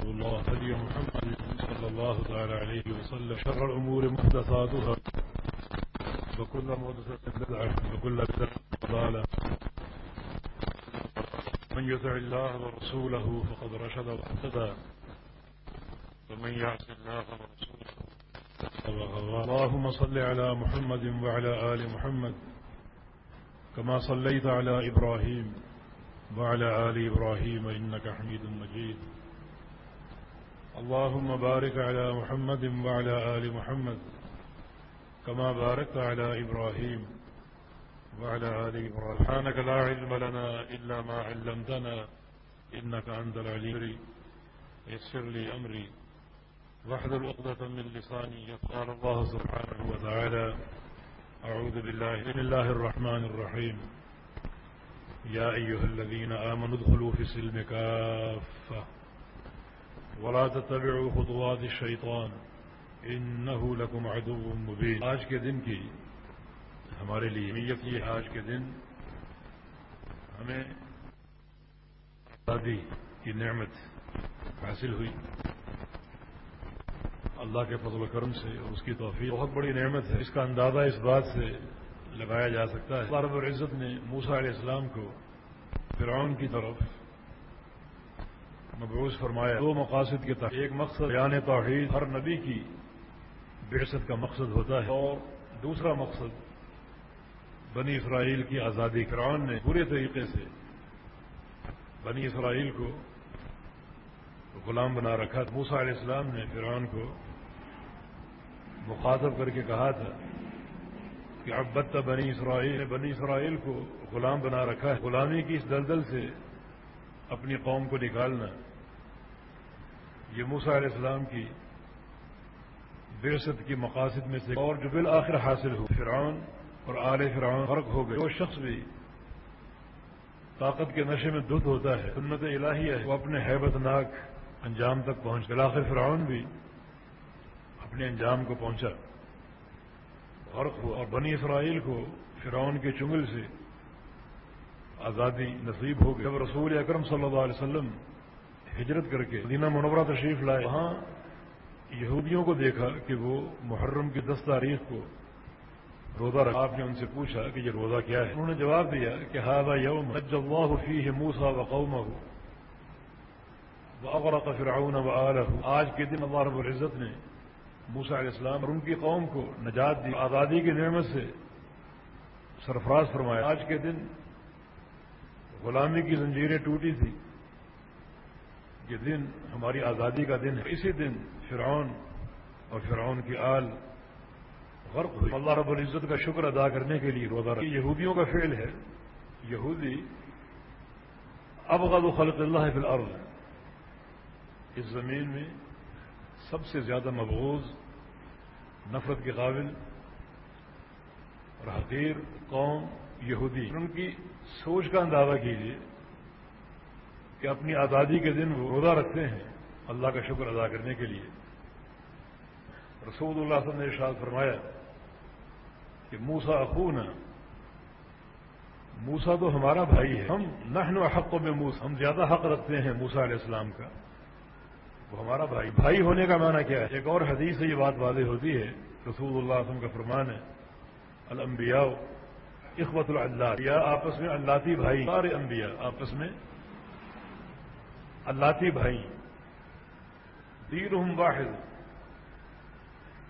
الله هدي محمد صلى الله تعالى عليه وسلم. شر الأمور محدثاتها. وكل محدثة بدعة، وكل بدعة ضلالة. من يطع الله ورسوله فقد رشد واهتدى. ومن يعص الله ورسوله اللهم صل على محمد وعلى آل محمد، كما صليت على إبراهيم وعلى آل إبراهيم، إنك حميد مجيد. اللهم بارك على محمد وعلى آل محمد كما باركت على إبراهيم وعلى آل إبراهيم. سبحانك لا علم لنا إلا ما علمتنا إنك أنت العليم. يسر لي أمري. واحذر عقدة من لساني قال الله سبحانه وتعالى. أعوذ بالله بسم الله الرحمن الرحيم. يا أيها الذين آمنوا ادخلوا في السلم كافة. ولا تتبعوا خطوات الشيطان إنه لكم عدو مبين. آج کے دن کی ہمارے لیے نیت یہ آج کے دن ہمیں آزادی کی نعمت حاصل ہوئی۔ اللہ کے فضل و کرم سے اور اس کی توفیق۔ بہت بڑی نعمت ہے۔ اس کا اندازہ اس بات سے لگایا جا سکتا ہے۔ رب العزت نے موسا علیہ السلام کو فرعون کی طرف مبعوث فرمایا، دو مقاصد کے تحت۔ ایک مقصد بیان توحید، ہر نبی کی بعثت کا مقصد ہوتا ہے۔ اور دوسرا مقصد، بنی اسرائیل کی آزادی۔ فرعون نے پورے طریقے سے بنی اسرائیل کو غلام بنا رکھا موسا علیہ السلام نے فرعون کو مخاطب کر کے کہا تھا کہ ابت بنی اسرائیل، نے بنی اسرائیل کو غلام بنا رکھا ہے۔ غلامی کی اس دلدل سے اپنی قوم کو نکالنا۔ یہ موسا علیہ السلام کی بےست کی مقاصد میں سے اور جو بالآخر حاصل ہو۔ فرعون اور آل فرعون فرق ہو گئے۔ وہ شخص بھی طاقت کے نشے میں دھت ہوتا ہے، سنت الہی ہے، وہ اپنے حیبت ناک انجام تک پہنچ بالآخر فرعون بھی اپنے انجام کو پہنچا۔ غرق ہوا اور بنی اسرائیل کو فرعون کے چنگل سے آزادی نصیب ہو گئی۔ جب رسول اکرم صلی اللہ علیہ وسلم ہجرت کر کے مدینہ منورہ تشریف لائے، وہاں یہودیوں کو دیکھا کہ وہ محرم کی دس تاریخ کو روزہ رکھا۔ آپ نے ان سے پوچھا کہ یہ روزہ کیا ہے؟ انہوں نے جواب دیا کہ ہاضا یوم اللہ فی موسا و قوم وغرق فرعون و آج کے دن اللہ رب العزت نے موسا علیہ السلام اور ان کی قوم کو نجات دی، آزادی کی نعمت سے سرفراز فرمایا۔ آج کے دن غلامی کی زنجیریں ٹوٹی تھی یہ دن، ہماری آزادی کا دن ہے۔ اسی دن فرعون اور فرعون کی آل غرق ہوئی۔ اللہ رب العزت کا شکر ادا کرنے کے لیے روزہ یہودیوں کا فعل ہے۔ یہودی ابغض خلق اللہ فی الارض اس زمین میں سب سے زیادہ مبغوض، نفرت کے قابل اور حقیر قوم یہودی۔ ان کی سوچ کا اندازہ کیجیے کہ اپنی آزادی کے دن وہ روزہ رکھتے ہیں اللہ کا شکر ادا کرنے کے لیے۔ رسول اللہ وسلم نے ارشاد فرمایا کہ موسا اخون موسا تو ہمارا بھائی ہے۔ ہم نحن حق میں موس ہم زیادہ حق رکھتے ہیں موسا علیہ السلام کا۔ وہ ہمارا بھائی۔ بھائی ہونے کا معنی کیا ہے؟ ایک اور حدیث سے یہ بات واضح ہوتی ہے۔ رسول اللہ وسلم کا فرمان ہے، الانبیاء اخوت اللہ یا آپس میں اللہ بھائی، سارے انبیاء آپس میں اللہ بھائی دین واحد۔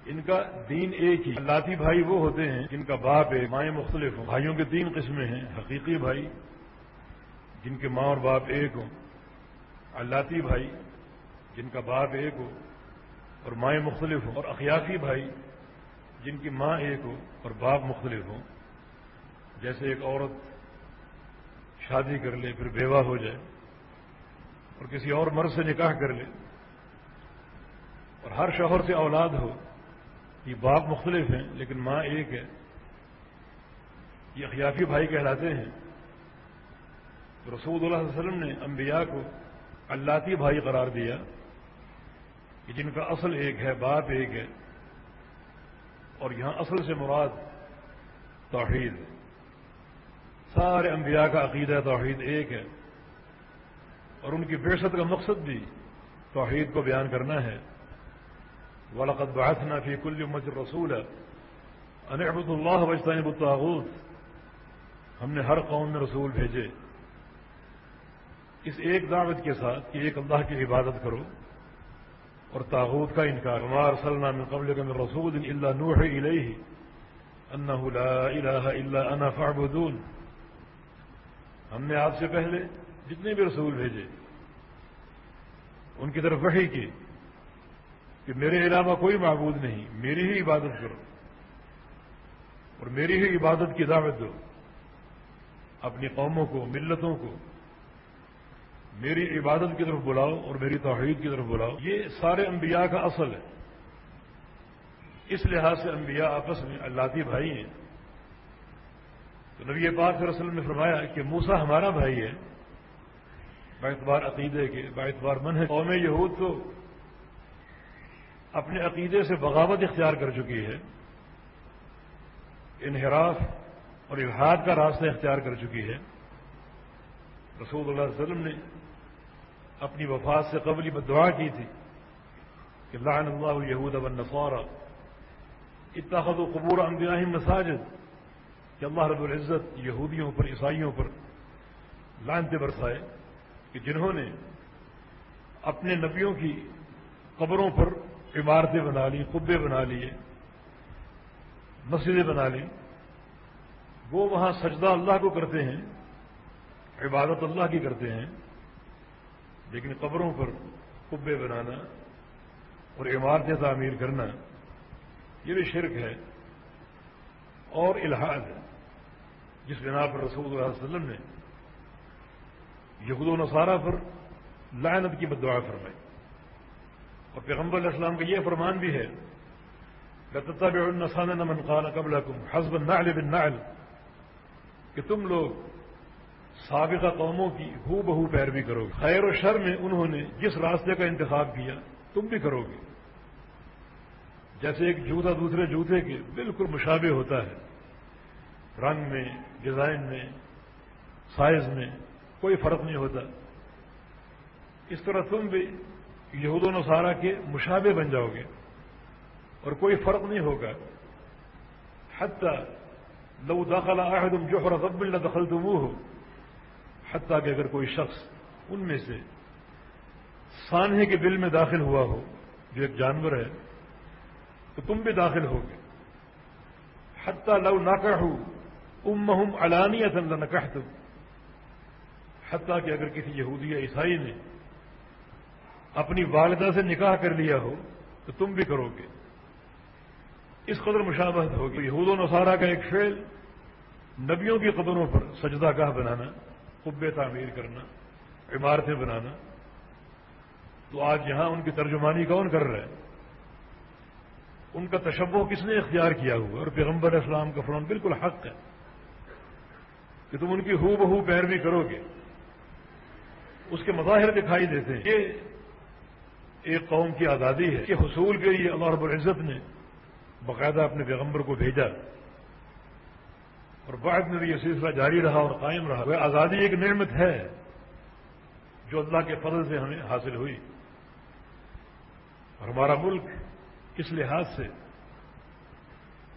ان کا دین ایک ہی۔ اللہ بھائی وہ ہوتے ہیں جن کا باپ ہے، مائیں مختلف ہوں۔ بھائیوں کے تین قسمیں ہیں، حقیقی بھائی، جن کے ماں اور باپ ایک ہوں۔ اللہ بھائی، جن کا باپ ایک ہو، اور مائیں مختلف ہوں۔ اور اخیافی بھائی، جن کی ماں ایک ہو اور باپ مختلف ہوں۔ جیسے ایک عورت شادی کر لے، پھر بیوہ ہو جائے۔ اور کسی اور مرد سے نکاح کر لے اور ہر شوہر سے اولاد ہو، یہ باپ مختلف ہیں لیکن ماں ایک ہے۔ یہ اخیافی بھائی کہلاتے ہیں۔ رسول اللہ علیہ وسلم نے انبیاء کو اللہ بھائی قرار دیا کہ جن کا اصل ایک ہے، باپ ایک ہے۔ اور یہاں اصل سے مراد توحید۔ سارے انبیاء کا عقیدہ توحید ایک ہے۔ اور ان کی بےشت کا مقصد بھی توحید کو بیان کرنا ہے۔ ولاقت بات نہ فی کل مجر رسول ہے انحمد اللہ وجطان الطاغوت۔ ہم نے ہر قوم میں رسول بھیجے۔ اس ایک دعوت کے ساتھ کہ ایک اللہ کی عبادت کرو اور تاغوت کا انکار۔ ہمار من قبل کا رسول اللہ نوح الیہ انہ لا الہ الا انا فعبدون ہم نے آپ سے پہلے جتنے بھی رسول بھیجے، ان کی طرف وحی کی کہ میرے علاوہ کوئی معبود نہیں، میری ہی عبادت کرو اور میری ہی عبادت کی دعوت دو، اپنی قوموں کو، ملتوں کو، میری عبادت کی طرف بلاؤ اور میری توحید کی طرف بلاؤ۔ یہ سارے انبیاء کا اصل ہے۔ اس لحاظ سے انبیاء آپس میں اللہ کے بھائی ہیں۔ تو نبی پاک رسول نے فرمایا کہ موسا ہمارا بھائی ہے۔ اعتبار عقیدے کے، با اعتبار من ہے قوم یہود تو اپنے عقیدے سے بغاوت اختیار کر چکی ہے۔ انحراف اور الحاد کا راستہ اختیار کر چکی ہے۔ رسول اللہ علیہ وسلم نے اپنی وفات سے قبل دعا کی تھی کہ لعن اللہ یہود اب نسوارا اتخذ و قبور انبیاء مساجد۔ کہ اللہ رب العزت یہودیوں پر، عیسائیوں پر لانتے برسائے۔ کہ جنہوں نے اپنے نبیوں کی قبروں پر عمارتیں بنا لی قبے بنا لیے، مسجدیں بنا لی وہ وہاں سجدہ اللہ کو کرتے ہیں، عبادت اللہ کی کرتے ہیں، لیکن قبروں پر کبے بنانا اور عمارتیں تعمیر کرنا، یہ بھی شرک ہے اور الحاد ہے، جس بنا پر رسول اللہ علیہ وسلم نے یہود و نصارہ پر لعنت کی بدعا فرمائی۔ اور پیغمبر علیہ السلام کا یہ فرمان بھی ہے النسان نمن قال قبلكم حسب النعل بالنعل کہ تم لوگ سابقہ قوموں کی ہو بہو پیروی کرو گے۔ خیر و شر میں انہوں نے جس راستے کا انتخاب کیا، تم بھی کرو گے۔ جیسے ایک جوتا دوسرے جوتے کے بالکل مشابہ ہوتا ہے۔ رنگ میں، ڈیزائن میں، سائز میں کوئی فرق نہیں ہوتا۔ اس طرح تم بھی یہود و نصارہ کے مشابے بن جاؤ گے اور کوئی فرق نہیں ہوگا۔ حتیٰ لو داخلہ احدم جوہر رب اللہ دخل تو وہ ہو حتیٰ کہ اگر کوئی شخص ان میں سے سانحے کے بل میں داخل ہوا ہو، جو ایک جانور ہے، تو تم بھی داخل ہوگے۔ حتیٰ لو ناکا ہو ام علانی اللہ نکاح تم حتیٰ کہ اگر کسی یہودی یا عیسائی نے اپنی والدہ سے نکاح کر لیا ہو، تو تم بھی کرو گے۔ اس قدر مشابہت ہوگی۔ یہود و نصارہ کا ایک فعل، نبیوں کی قدروں پر سجدہ گاہ بنانا قبے تعمیر کرنا، عمارتیں بنانا۔ تو آج یہاں ان کی ترجمانی کون کر رہا ہے؟ ان کا تشبہ کس نے اختیار کیا ہوا؟ اور پیغمبر اسلام کا فرمان بالکل حق ہے کہ تم ان کی ہو بہو پیروی کرو گے۔ اس کے مظاہر دکھائی دیتے ہیں۔ یہ ایک قوم کی آزادی ہے۔ کہ حصول کے لیے اللہ رب العزت نے باقاعدہ اپنے پیغمبر کو بھیجا۔ اور بعد میں بھی یہ سلسلہ جاری رہا اور قائم رہا۔ وہ آزادی ایک نعمت ہے جو اللہ کے فضل سے ہمیں حاصل ہوئی۔ اور ہمارا ملک اس لحاظ سے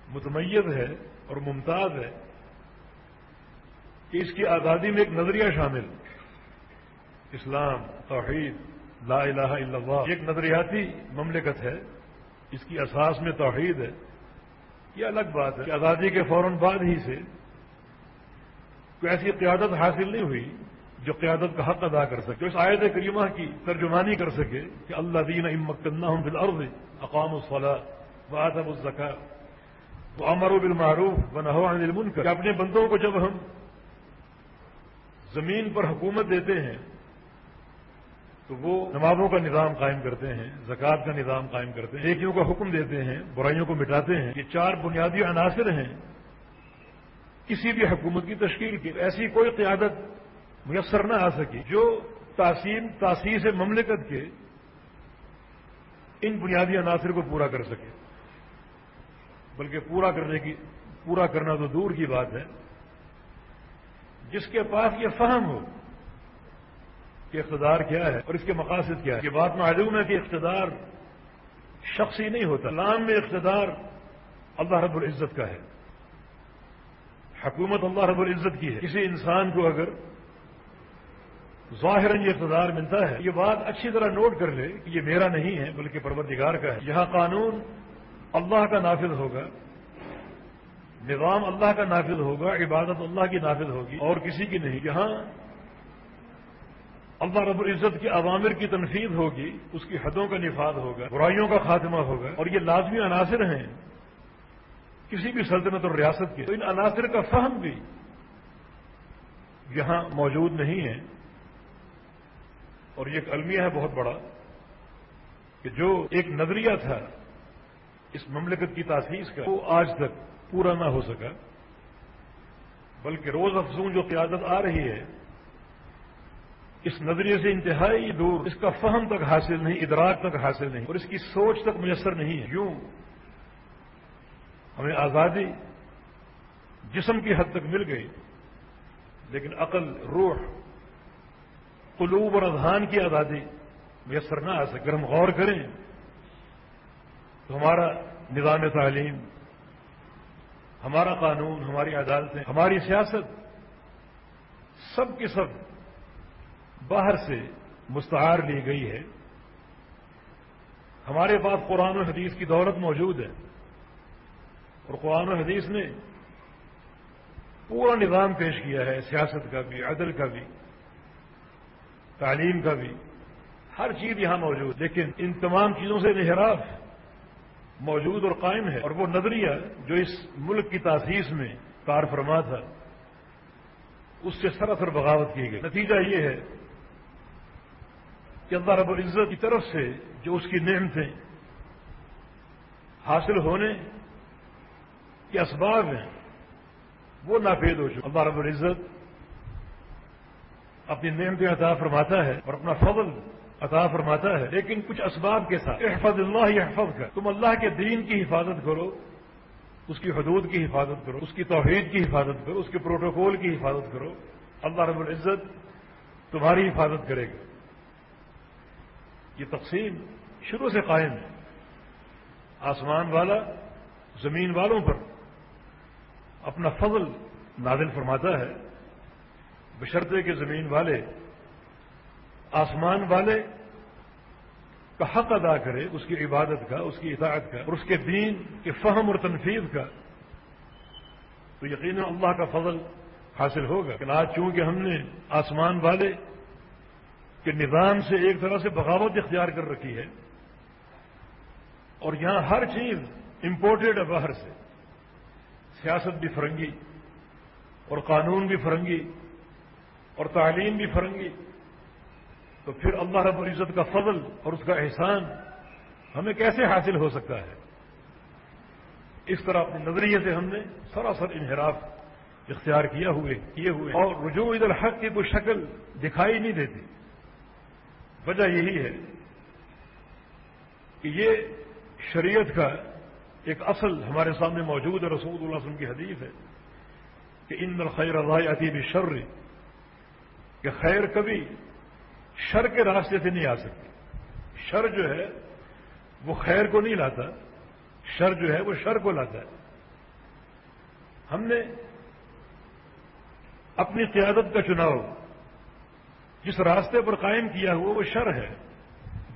متمیز ہے اور ممتاز ہے کہ اس کی آزادی میں ایک نظریہ شامل۔ اسلام، توحید، لا الہ الا اللہ ایک نظریاتی مملکت ہے، اس کی اساس میں توحید ہے، یہ الگ بات ہے کہ آزادی کے فوراً بعد ہی سے کوئی ایسی قیادت حاصل نہیں ہوئی جو قیادت کا حق ادا کر سکے اس آیت کریمہ کی ترجمانی کر سکے کہ اللہ دین امکن ہوں بال اقام الصلاح و آدم الزکا وہ امر و بالمعروف و نہ کہ اپنے بندوں کو جب ہم زمین پر حکومت دیتے ہیں تو وہ نمازوں کا نظام قائم کرتے ہیں، زکوٰۃ کا نظام قائم کرتے ہیں ایکیوں کا حکم دیتے ہیں، برائیوں کو مٹاتے ہیں۔ یہ چار بنیادی عناصر ہیں۔ کسی بھی حکومت کی تشکیل کی، ایسی کوئی قیادت میسر نہ آ سکی جو تاثیر تاثیر مملکت کے ان بنیادی عناصر کو پورا کر سکے۔ بلکہ پورا کرنے کی، پورا کرنا تو دور کی بات ہے۔ جس کے پاس یہ فہم ہو کہ اقتدار کیا ہے اور اس کے مقاصد کیا ہے یہ بات معلوم ہے کہ اقتدار شخصی نہیں ہوتا۔ لام میں اقتدار اللہ رب العزت کا ہے۔ حکومت اللہ رب العزت کی ہے۔ کسی انسان کو اگر ظاہر یہ اقتدار ملتا ہے، یہ بات اچھی طرح نوٹ کر لے کہ یہ میرا نہیں ہے، بلکہ پروردگار کا ہے۔ یہاں قانون اللہ کا نافذ ہوگا، نظام اللہ کا نافذ ہوگا، عبادت اللہ کی نافذ ہوگی اور کسی کی نہیں۔ یہاں اللہ رب العزت کے عوامر کی تنفیذ ہوگی، اس کی حدوں کا نفاذ ہوگا، برائیوں کا خاتمہ ہوگا، اور یہ لازمی عناصر ہیں کسی بھی سلطنت اور ریاست کے۔ تو ان عناصر کا فہم بھی یہاں موجود نہیں ہے۔ اور یہ ایک المیہ ہے بہت بڑا کہ جو ایک نظریہ تھا اس مملکت کی تاسیس کا، وہ آج تک پورا نہ ہو سکا، بلکہ روز افزون جو قیادت آ رہی ہے اس نظریے سے انتہائی دور، اس کا فہم تک حاصل نہیں، ادراک تک حاصل نہیں، اور اس کی سوچ تک میسر نہیں ہے۔ یوں ہمیں آزادی جسم کی حد تک مل گئی، لیکن عقل، روح، قلوب اور اذہان کی آزادی میسر نہ آ سکے۔ اگر ہم غور کریں تو ہمارا نظام تعلیم، ہمارا قانون، ہماری عدالتیں، ہماری سیاست، سب کی سب باہر سے مستعار لی گئی ہے۔ ہمارے پاس قرآن و حدیث کی دولت موجود ہے۔ اور قرآن و حدیث نے پورا نظام پیش کیا ہے، سیاست کا بھی، عدل کا بھی، تعلیم کا بھی۔ ہر چیز یہاں موجود، لیکن ان تمام چیزوں سے انحراف موجود اور قائم ہے۔ اور وہ نظریہ جو اس ملک کی تاسیس میں کار فرما تھا، اس سے سراسر بغاوت کی گئی۔ نتیجہ یہ ہے کہ اللہ رب العزت کی طرف سے جو اس کی نعمتیں حاصل ہونے کے اسباب ہیں، وہ نافید ہو چکے۔ اللہ رب العزت اپنی نعمتیں عطا فرماتا ہے اور اپنا فضل عطا فرماتا ہے۔ لیکن کچھ اسباب کے ساتھ، احفظ اللہ حفظ کا تم اللہ کے دین کی حفاظت کرو، اس کی حدود کی حفاظت کرو، اس کی توحید کی حفاظت کرو، اس کے پروٹوکول کی حفاظت کرو۔ اللہ رب العزت تمہاری حفاظت کرے گا۔ یہ تقسیم شروع سے قائم ہے۔ آسمان والا زمین والوں پر اپنا فضل نازل فرماتا ہے۔ بشرطے کے زمین والے آسمان والے کا حق ادا کرے، اس کی عبادت کا، اس کی اطاعت کا، اور اس کے دین کے فہم اور تنفیذ کا۔ تو یقیناً اللہ کا فضل حاصل ہوگا کہ آج چونکہ ہم نے آسمان والے کے نظام سے ایک طرح سے بغاوت اختیار کر رکھی ہے اور یہاں ہر چیز امپورٹڈ ہے باہر سے۔ سیاست بھی فرنگی اور قانون بھی فرنگی اور تعلیم بھی فرنگی۔ تو پھر اللہ رب العزت کا فضل اور اس کا احسان ہمیں کیسے حاصل ہو سکتا ہے؟ اس طرح اپنے نظریے سے ہم نے سراسر انحراف اختیار کیا ہوئے، کیے ہوئے۔ اور رجوع الحق کی کوئی شکل دکھائی نہیں دیتی۔ وجہ یہی ہے کہ یہ شریعت کا ایک اصل ہمارے سامنے موجود ہے، رسول اللہ علیہ وسلم کی حدیث ہے کہ ان الخیر اللہ عطیب شر کہ خیر کبھی شر کے راستے سے نہیں آ سکتی۔ شر جو ہے، وہ خیر کو نہیں لاتا، شر جو ہے، وہ شر کو لاتا ہے۔ ہم نے اپنی قیادت کا چناؤ جس راستے پر قائم کیا ہوا، وہ شر ہے۔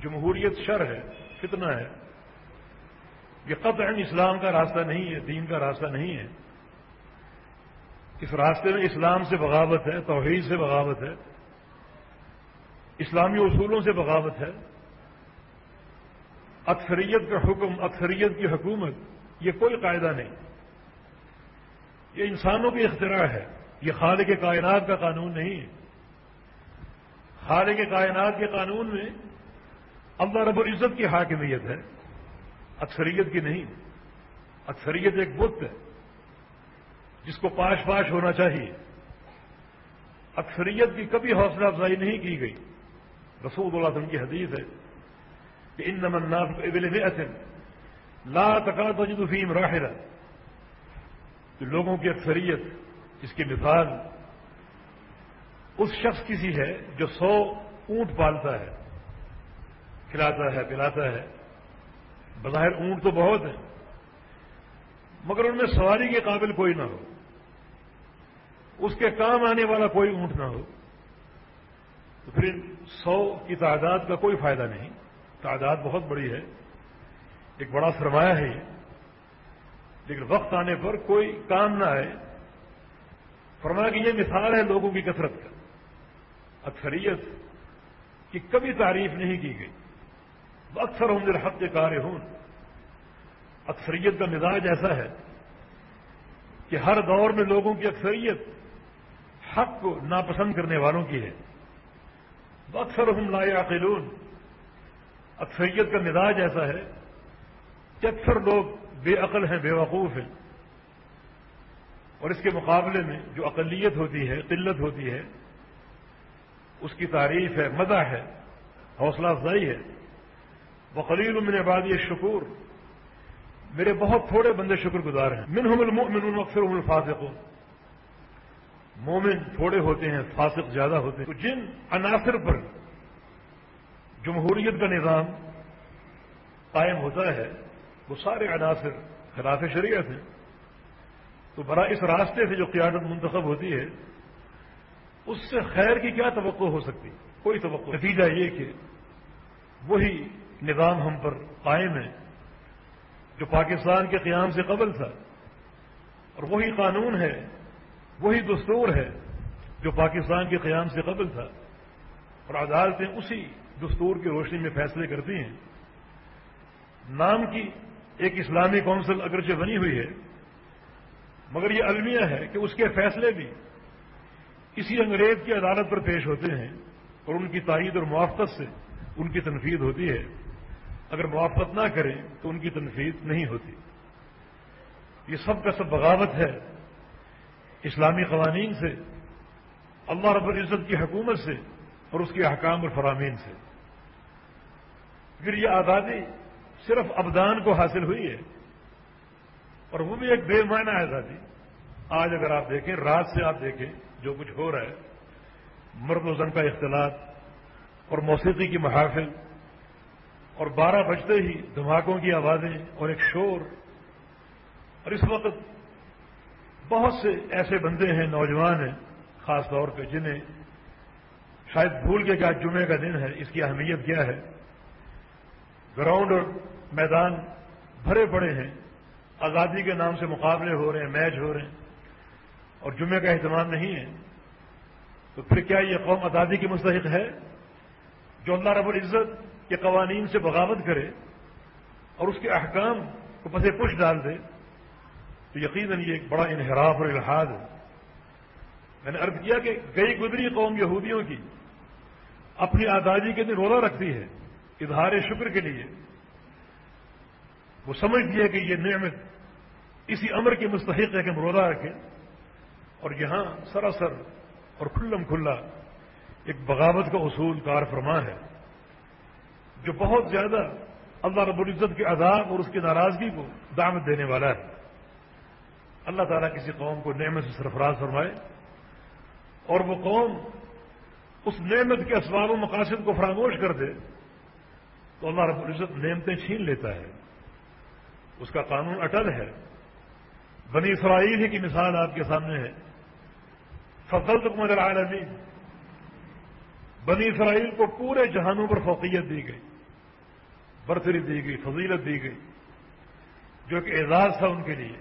جمہوریت شر ہے کتنا ہے۔ یہ قطع اسلام کا راستہ نہیں ہے، دین کا راستہ نہیں ہے۔ اس راستے میں اسلام سے بغاوت ہے، توحید سے بغاوت ہے۔ اسلامی اصولوں سے بغاوت ہے۔ اکثریت کا حکم، اکثریت کی حکومت، یہ کوئی قاعدہ نہیں۔ یہ انسانوں کی اختراع ہے۔ یہ خالق کائنات کا قانون نہیں ہے۔ خالق کے کائنات کے قانون میں اللہ رب العزت کی حاکمیت ہے، اکثریت کی نہیں۔ اکثریت ایک بت ہے، جس کو پاش پاش ہونا چاہیے۔ اکثریت کی کبھی حوصلہ افزائی نہیں کی گئی۔ رسول اللہ وسلم کی حدیث ہے کہ ان نمن ابل لا تقاط فیم راہرہ کہ لوگوں کی اکثریت اس کی مثال اس شخص کی سی ہے جو سو اونٹ پالتا ہے، کھلاتا ہے، پلاتا ہے۔ بظاہر اونٹ تو بہت ہیں، مگر ان میں سواری کے قابل کوئی نہ ہو۔ اس کے کام آنے والا کوئی اونٹ نہ ہو۔ تو پھر سو کی تعداد کا کوئی فائدہ نہیں۔ تعداد بہت بڑی ہے۔ ایک بڑا سرمایہ ہے لیکن وقت آنے پر کوئی کام نہ آئے۔ فرمایا کہ یہ مثال ہے لوگوں کی کثرت کا۔ اکثریت کی کبھی تعریف نہیں کی گئی۔ اکثر ہوں دل حق کے کار ہوں اکثریت کا مزاج ایسا ہے کہ ہر دور میں لوگوں کی اکثریت حق کو ناپسند کرنے والوں کی ہے۔ اکثر ہم لائے عقلون اکثریت کا مزاج ایسا ہے کہ اکثر لوگ بے عقل ہیں، بے وقوف ہیں۔ اور اس کے مقابلے میں جو اقلیت ہوتی ہے، قلت ہوتی ہے اس کی تعریف ہے مزہ ہے، حوصلہ افزائی ہے۔ وہ من عبادی شکور میرے بہت تھوڑے بندے شکر گزار ہیں۔ منہم المؤمنون اکثر الفاظ مومن تھوڑے ہوتے ہیں، فاسق زیادہ ہوتے ہیں۔ تو جن عناصر پر جمہوریت کا نظام قائم ہوتا ہے، وہ سارے عناصر خلاف شریعت ہیں۔ تو برا اس راستے سے جو قیادت منتخب ہوتی ہے اس سے خیر کی کیا توقع ہو سکتی؟ کوئی توقع؟ نتیجہ یہ کہ وہی نظام ہم پر قائم ہے جو پاکستان کے قیام سے قبل تھا۔ اور وہی قانون ہے، وہی دستور ہے جو پاکستان کے قیام سے قبل تھا۔ اور عدالتیں اسی دستور کی روشنی میں فیصلے کرتی ہیں۔ نام کی ایک اسلامی کونسل اگرچہ بنی ہوئی ہے، مگر یہ المیہ ہے کہ اس کے فیصلے بھی کسی انگریز کی عدالت پر پیش ہوتے ہیں اور ان کی تائید اور موافقت سے ان کی تنفید ہوتی ہے۔ اگر موافقت نہ کریں تو ان کی تنفید نہیں ہوتی۔ یہ سب کا سب بغاوت ہے۔ اسلامی قوانین سے، اللہ رب العزت کی حکومت سے اور اس کے احکام اور فرامین سے۔ پھر یہ آزادی صرف ابدان کو حاصل ہوئی ہے۔ اور وہ بھی ایک بے معنی آزادی۔ آج اگر آپ دیکھیں، رات سے آپ دیکھیں جو کچھ ہو رہا ہے، مرد و زن کا اختلاط اور موسیقی کی محافل اور بارہ بجتے ہی دھماکوں کی آوازیں اور ایک شور۔ اور اس وقت بہت سے ایسے بندے ہیں، نوجوان ہیں، خاص طور پہ جنہیں شاید بھول کے کیا جمعے کا دن ہے، اس کی اہمیت کیا ہے؟ گراؤنڈ اور میدان بھرے پڑے ہیں، آزادی کے نام سے مقابلے ہو رہے ہیں، میچ ہو رہے ہیں۔ اور جمعے کا اہتمام نہیں ہے، تو پھر کیا یہ قوم آزادی کی مستحق ہے؟ جو اللہ رب العزت کے قوانین سے بغاوت کرے اور اس کے احکام کو پسے پش ڈال دے، تو یقیناً یہ ایک بڑا انحراف اور الحاد ہے۔ میں نے عرض کیا کہ گئی گزری قوم یہودیوں کی اپنی آزادی کے دن روزہ رکھتی ہے، اظہار شکر کے لیے۔ وہ سمجھ دیا کہ یہ نعمت اسی امر کے مستحق ہے کہ ہم روزہ رکھیں۔ اور یہاں سراسر اور کھلم کھلا ایک بغاوت کا اصول کار فرما ہے، جو بہت زیادہ اللہ رب العزت کے عذاب اور اس کی ناراضگی کو دعوت دینے والا ہے۔ اللہ تعالیٰ کسی قوم کو نعمت سے سرفراز فرمائے اور وہ قوم اس نعمت کے اسباب و مقاصد کو فراموش کر دے تو اللہ رب العزت نعمتیں چھین لیتا ہے۔ اس کا قانون اٹل ہے۔ بنی اسرائیل ہی کی مثال آپ کے سامنے ہے۔ فصل تک مگر بنی اسرائیل کو پورے جہانوں پر فوقیت دی گئی، برتری دی گئی، فضیلت دی گئی، جو کہ اعزاز تھا ان کے لیے۔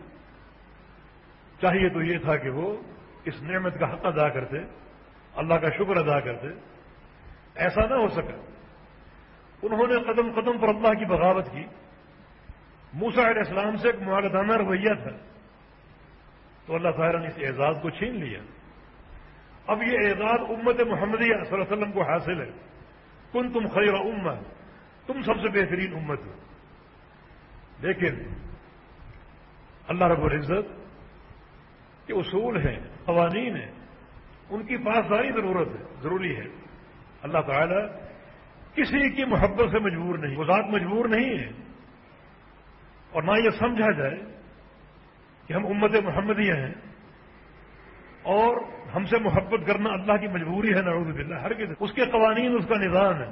چاہیے تو یہ تھا کہ وہ اس نعمت کا حق ادا کرتے، اللہ کا شکر ادا کرتے۔ ایسا نہ ہو سکا۔ انہوں نے قدم قدم پر اللہ کی بغاوت کی۔ موسا علیہ السلام سے ایک معالدانہ رویہ تھا۔ تو اللہ تعالیٰ نے اس اعزاز کو چھین لیا۔ اب یہ اعزاز امت محمدیہ صلی اللہ علیہ وسلم کو حاصل ہے۔ کن تم خیر امت تم سب سے بہترین امت ہو۔ لیکن اللہ رب العزت کے اصول ہیں، قوانین ہیں۔ ان کی پاسداری ضرورت ہے، ضروری ہے۔ اللہ تعالی کسی کی محبت سے مجبور نہیں، وہ ذات مجبور نہیں ہے۔ اور نہ یہ سمجھا جائے کہ ہم امت محمدیہ ہیں۔ اور ہم سے محبت کرنا اللہ کی مجبوری ہے، نعوذ باللہ، ہر کسی اس کے قوانین، اس کا نظام ہے۔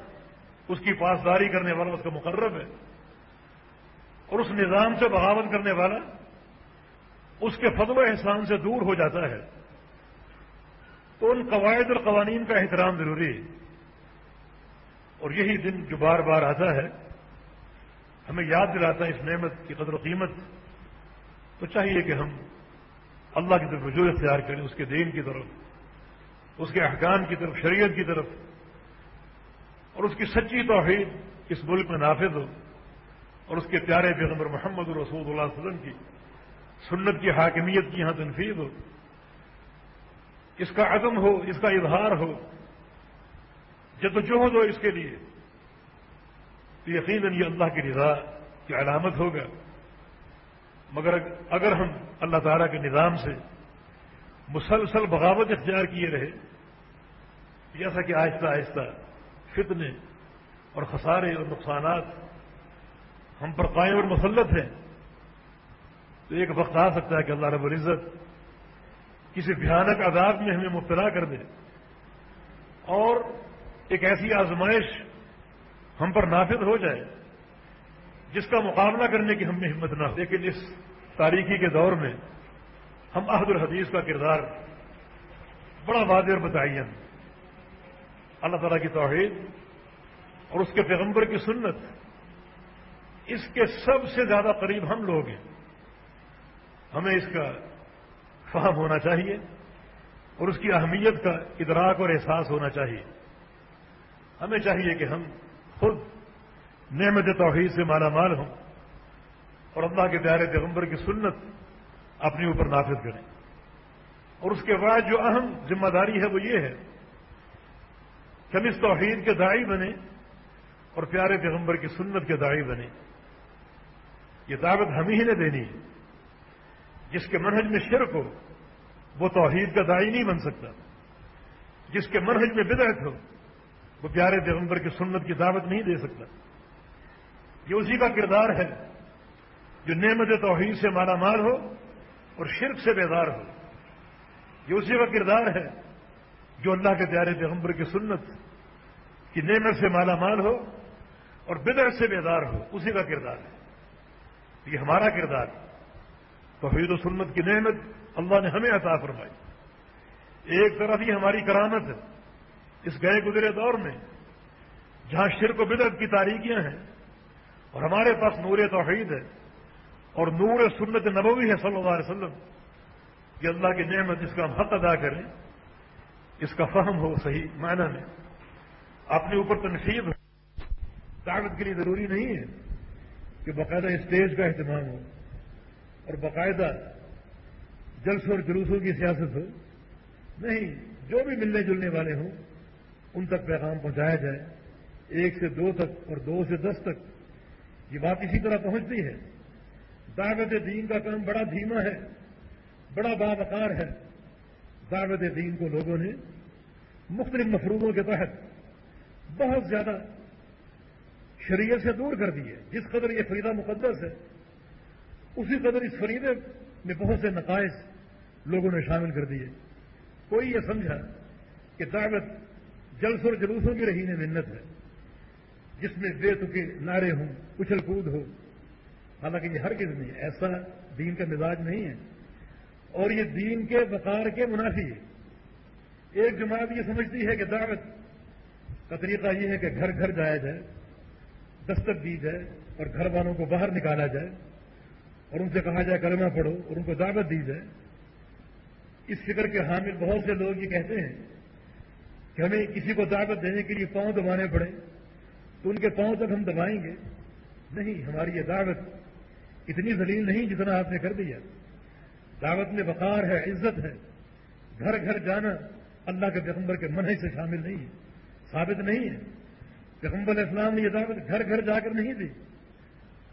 اس کی پاسداری کرنے والا، اس کا مقرب ہے۔ اور اس نظام سے بغاوت کرنے والا، اس کے فضل و احسان سے دور ہو جاتا ہے۔ تو ان قواعد اور قوانین کا احترام ضروری ہے۔ اور یہی دن جو بار بار آتا ہے، ہمیں یاد دلاتا ہے اس نعمت کی قدر و قیمت۔ تو چاہیے کہ ہم اللہ کی طرف رجوع اختیار کریں، اس کے دین کی طرف، اس کے احکام کی طرف، شریعت کی طرف، اور اس کی سچی توحید اس ملک میں نافذ ہو، اور اس کے پیارے پیغمبر محمد رسول اللہ علیہ وسلم کی سنت کی، حاکمیت کی یہاں تنفیذ ہو، اس کا عدم ہو، اس کا اظہار ہو جدوجہد ہو اس کے لیے، تو یقیناً یہ اللہ کی رضا کی علامت ہوگا۔ مگر اگر ہم اللہ تعالیٰ کے نظام سے مسلسل بغاوت اختیار کیے رہے، جیسا کہ آہستہ آہستہ فتنے اور خسارے اور نقصانات ہم پر قائم اور مسلط ہیں، تو ایک وقت آ سکتا ہے کہ اللہ رب العزت کسی بھیانک عذاب میں ہمیں مبتلا کر دے۔ اور ایک ایسی آزمائش ہم پر نافذ ہو جائے جس کا مقابلہ کرنے کی ہم میں ہمت نہ ہو لیکن اس تاریخی کے دور میں ہم عہد الحدیث کا کردار بڑا واضح اور بتائین اللہ تعالیٰ کی توحید اور اس کے پیغمبر کی سنت، اس کے سب سے زیادہ قریب ہم لوگ ہیں۔ ہمیں اس کا فہم ہونا چاہیے اور اس کی اہمیت کا ادراک اور احساس ہونا چاہیے۔ ہمیں چاہیے کہ ہم خود نعمت توحید سے مالا مال ہوں اور اللہ کے پیارے پیغمبر کی سنت اپنے اوپر نافذ کریں۔ اور اس کے بعد جو اہم ذمہ داری ہے وہ یہ ہے کہ ہم اس توحید کے دائی بنے اور پیارے پیغمبر کی سنت کے دائی بنے یہ دعوت ہم ہی نے دینی ہے۔ جس کے منہج میں شرک ہو، وہ توحید کا دائی نہیں بن سکتا۔ جس کے منہج میں بدعت ہو، وہ پیارے پیغمبر کی سنت کی دعوت نہیں دے سکتا۔ یہ اسی کا کردار ہے جو نعمت توحید سے مالا مال ہو اور شرک سے بیدار ہو۔ یہ اسی کا کردار ہے جو اللہ کے پیارے پیغمبر کی سنت کی نعمت سے مالا مال ہو اور بدعت سے بیدار ہو۔ اسی کا کردار ہے۔ یہ ہمارا کردار ہے۔ توحید و سنت کی نعمت اللہ نے ہمیں عطا فرمائی۔ ایک طرف ہی ہماری کرامت ہے۔ اس گئے گزرے دور میں جہاں شرک و بدعت کی تاریخیاں ہیں اور ہمارے پاس نور توحید ہے اور نور سنت نبوی ہے صلی اللہ علیہ وسلم۔ کہ اللہ کی نعمت جس کا ہم حق ادا کریں، اس کا فہم ہو صحیح معنی میں۔ اپنے اوپر تنقید ہو۔ طاقت کے لیے ضروری نہیں ہے کہ باقاعدہ اسٹیج کا اہتمام ہو اور باقاعدہ جلس اور جلوسوں کی سیاست ہو۔ نہیں، جو بھی ملنے جلنے والے ہوں، ان تک پیغام پہنچایا جائے۔ ایک سے دو تک اور دو سے دس تک۔ یہ بات اسی طرح پہنچتی ہے۔ دعوت دین کا کام بڑا دھیما ہے، بڑا باوقار ہے۔ دعوت دین کو لوگوں نے مختلف مفروضوں کے تحت بہت زیادہ شریعت سے دور کر دی ہے۔ جس قدر یہ فریدہ مقدس ہے، اسی قدر اس فریدے میں بہت سے نقائص لوگوں نے شامل کر دیے۔ کوئی یہ سمجھا کہ دعوت جلس اور جلوسوں کی رہی منت ہے۔ جس میں بے تکے نعرے ہوں اچھل کود ہو حالانکہ یہ ہر کس نہیں ایسا دین کا مزاج نہیں ہے۔ اور یہ دین کے وقار کے منافی ہے۔ ایک جماعت یہ سمجھتی ہے کہ دعوت کا طریقہ یہ ہے کہ گھر گھر جایا جائے، دستک دی جائے اور گھر والوں کو باہر نکالا جائے اور ان سے کہا جائے، کلمہ پڑھو اور ان کو دعوت دی جائے۔ اس فکر کے حامل بہت سے لوگ یہ کہتے ہیں کہ ہمیں کسی کو دعوت دینے کے لیے پاؤں دبانے پڑے۔ تو ان کے پاؤں تک ہم دبائیں گے۔ نہیں، ہماری یہ دعوت اتنی ذلیل نہیں جتنا آپ نے کر دیا۔ دعوت میں وقار ہے، عزت ہے۔ گھر گھر جانا اللہ کے پیغمبر کے منہج سے شامل نہیں ہے۔ ثابت نہیں ہے۔ پیغمبر اسلام نے یہ دعوت گھر گھر جا کر نہیں دی۔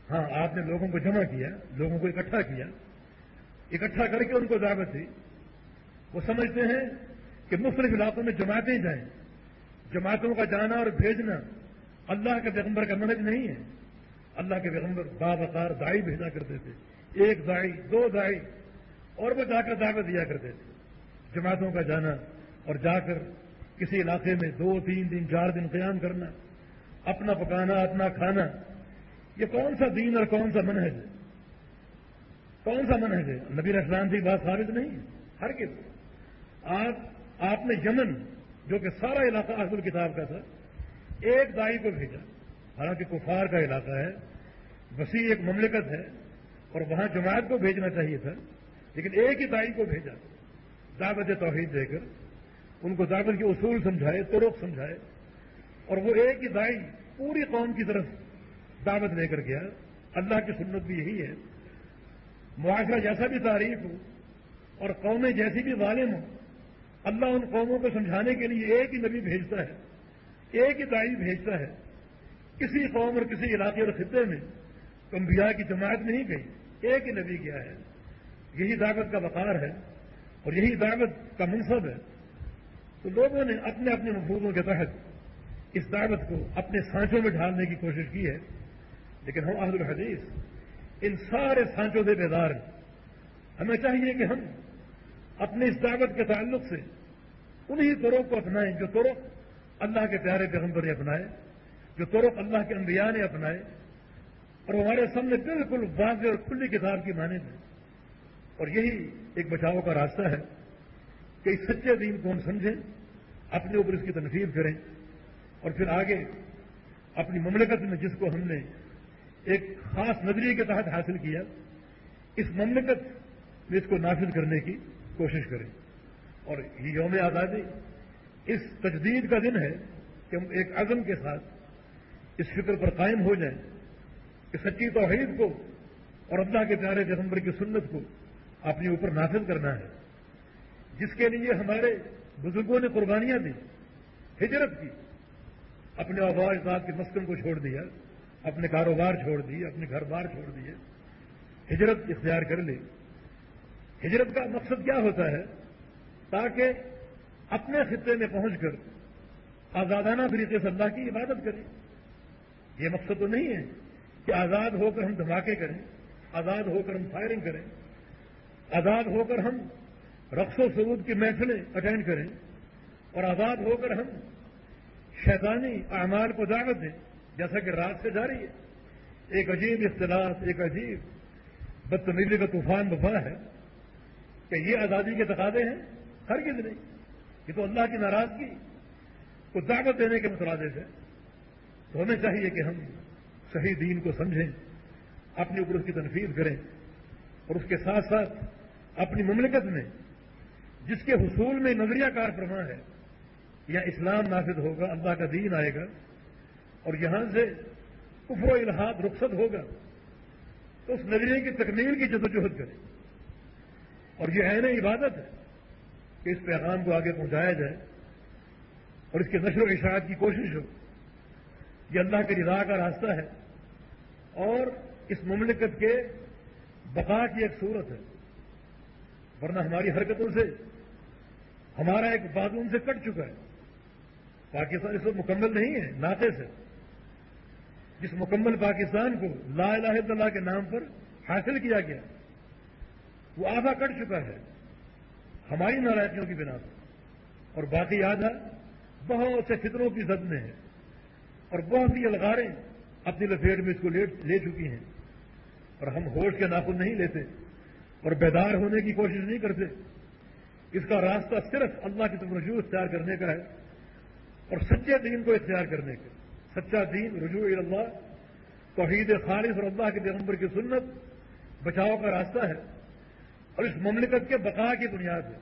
ہاں آپ نے لوگوں کو جمع کیا، لوگوں کو اکٹھا کیا۔ اکٹھا کر کے ان کو دعوت دی۔ وہ سمجھتے ہیں کہ مختلف علاقوں میں جماعتیں جائیں۔ جماعتوں کا جانا اور بھیجنا اللہ کے پیغمبر کا منج نہیں ہے۔ اللہ کے پیغمبر بابقار دائی بھیجا کرتے تھے۔ ایک دائی دو دائی اور وہ جا کر دعوت دیا کرتے تھے۔ جماعتوں کا جانا اور جا کر کسی علاقے میں دو، تین دن، چار دن قیام کرنا، اپنا پکانا، اپنا کھانا، یہ کون سا دین اور کون سا منہج ہے؟ کون سا منہج ہے؟ نبی اسلام کی بات ثابت نہیں ہے۔ ہر کس، آپ آپ نے یمن، جو کہ سارا علاقہ اصل کتاب کا تھا ایک دائی کو بھیجا۔ حالانکہ کفار کا علاقہ ہے، وسیع ایک مملکت ہے، اور وہاں جماعت کو بھیجنا چاہیے تھا، لیکن ایک ہی دائی کو بھیجا۔ دعوت توحید دے کر، ان کو دعوت کے اصول سمجھائے ترک سمجھائے، اور وہ ایک ہی دائی پوری قوم کی طرف دعوت لے کر گیا۔ اللہ کی سنت بھی یہی ہے۔ معاشرہ جیسا بھی تعریف ہو، اور قومیں جیسی بھی ظالم ہوں، اللہ ان قوموں کو سمجھانے کے لیے ایک ہی نبی بھیجتا ہے۔ ایک ہی دائی بھیجتا ہے، کسی قوم اور کسی علاقے اور خطے میں انبیاء کی جماعت نہیں گئی، ایک ہی نبی کیا ہے۔ یہی دعوت کا وقار ہے اور یہی دعوت کا منصب ہے۔ تو لوگوں نے اپنے اپنے مفروضوں کے تحت اس دعوت کو اپنے سانچوں میں ڈھالنے کی کوشش کی ہے۔ لیکن ہم احد الحدیث ان سارے سانچوں سے بیدار ہیں۔ ہمیں چاہیے کہ ہم اپنے اس دعوت کے تعلق سے انہی طرق کو اپنائیں جو طرق اللہ کے پیارے پیغمبر نے اپنائے، جو طرق اللہ کے انبیاء نے اپنائے، اور ہمارے سامنے بالکل واضح اور کھلی کتاب کی مانے میں اور یہی ایک بچاؤ کا راستہ ہے کہ اس سچے دین کو ہم سمجھیں، اپنے اوپر اس کی تنفیذ کریں، اور پھر آگے اپنی مملکت میں جس کو ہم نے ایک خاص نظریے کے تحت حاصل کیا، اس مملکت میں اس کو نافذ کرنے کی کوشش کریں۔ اور یہ یوم آزادی اس تجدید کا دن ہے کہ ہم ایک عزم کے ساتھ اس فکر پر قائم ہو جائیں کہ سچی توحید کو اور اللہ کے پیارے پیغمبر کی سنت کو اپنے اوپر نافذ کرنا ہے۔ جس کے لیے ہمارے بزرگوں نے قربانیاں دی ہجرت کی، اپنے آواز ذات کے مسکن کو چھوڑ دیا، اپنے کاروبار چھوڑ دیے، اپنے گھر بار چھوڑ دیے، ہجرت اختیار کر لی۔ ہجرت کا مقصد کیا ہوتا ہے؟ تاکہ اپنے خطے میں پہنچ کر آزادانہ طریقے سے اللہ کی عبادت کریں۔ یہ مقصد تو نہیں ہے کہ آزاد ہو کر ہم دھماکے کریں، آزاد ہو کر ہم فائرنگ کریں، آزاد ہو کر ہم رقص و سرود کی محفلیں اٹینڈ کریں اور آزاد ہو کر ہم شیطانی اعمال کو دعوت دیں، جیسا کہ رات سے جاری ہے۔ ایک عجیب اختلاف ایک عجیب بدتمیزی کا طوفان بفا ہے کہ یہ آزادی کے تقاضے ہیں ہر کس نہیں۔ یہ تو اللہ کی ناراضگی کو دعوت دینے کے مترادف ہے۔ تو ہمیں چاہیے کہ ہم صحیح دین کو سمجھیں اپنے اوپر اس کی تنفیذ کریں اور اس کے ساتھ ساتھ اپنی مملکت میں، جس کے حصول میں نظریہ کار فرما ہے، یا اسلام نافذ ہوگا، اللہ کا دین آئے گا اور یہاں سے کفر و الحاد رخصت ہوگا، تو اس نظریے کی تکمیل کی جدوجہد کرے اور یہ عین عبادت ہے۔ کہ اس پیغام کو آگے پہنچایا جائے اور اس کے نشر و اشاعت کی کوشش ہو یہ اللہ کے رضا کا راستہ ہے اور اس مملکت کے بقا کی ایک صورت ہے۔ ورنہ ہماری حرکتوں سے ہمارا ایک بازو ان سے کٹ چکا ہے۔ پاکستان اس وقت مکمل نہیں ہے ناطے سے جس مکمل پاکستان کو لا الہ الا اللہ کے نام پر حاصل کیا گیا، وہ آدھا کٹ چکا ہے۔ ہماری ناراضگیوں کی بنا پر۔ اور باقی آدھا بہت سے فطروں کی زد میں ہے اور بہت سی الغاریں اپنی لپیٹ میں اس کو لے چکی ہیں۔ اور ہم ہوش کے ناخن نہیں لیتے اور بیدار ہونے کی کوشش نہیں کرتے۔ اس کا راستہ صرف اللہ کی طرف رجوع اختیار کرنے کا ہے۔ اور سچے دین کو اختیار کرنے کا سچا دین، رجوع اللہ، توحید خالص اور اللہ کے پیغمبر کی سنت بچاؤ کا راستہ ہے۔ اور اس مملکت کے بقا کی بنیاد ہے۔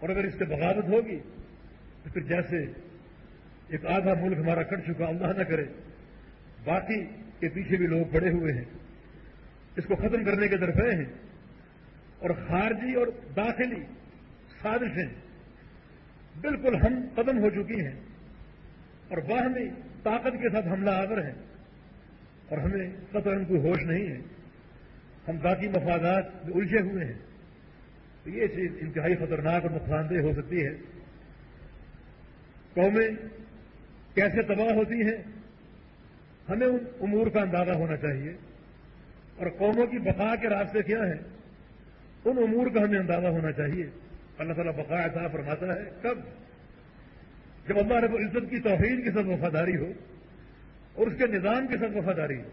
اور اگر اس سے بغاوت ہوگی، تو پھر جیسے ایک آدھا ملک ہمارا کٹ چکا، اللہ نہ کرے، باقی کے پیچھے بھی لوگ پڑے ہوئے ہیں۔ اس کو ختم کرنے کے درپے ہیں۔ اور خارجی اور داخلی سازشیں بالکل ہم قدم ہو چکی ہیں۔ اور باہمی طاقت کے ساتھ حملہ آور ہیں۔ اور ہمیں قطر کوئی ہوش نہیں ہے۔ ہم ذاتی مفادات میں الجھے ہوئے ہیں۔ تو یہ چیز انتہائی خطرناک اور نقصان دہ ہو سکتی ہے۔ قومیں کیسے تباہ ہوتی ہیں؟ ہمیں ان امور کا اندازہ ہونا چاہیے۔ اور قوموں کی بقا کے راستے کیا ہیں؟ ان امور کا ہمیں اندازہ ہونا چاہیے۔ اللہ تعالیٰ بقا ایسا فرماتا ہے۔ کب؟ جب اللہ رب العزت کی توحید کے ساتھ وفاداری ہو اور اس کے نظام کے ساتھ وفاداری ہو۔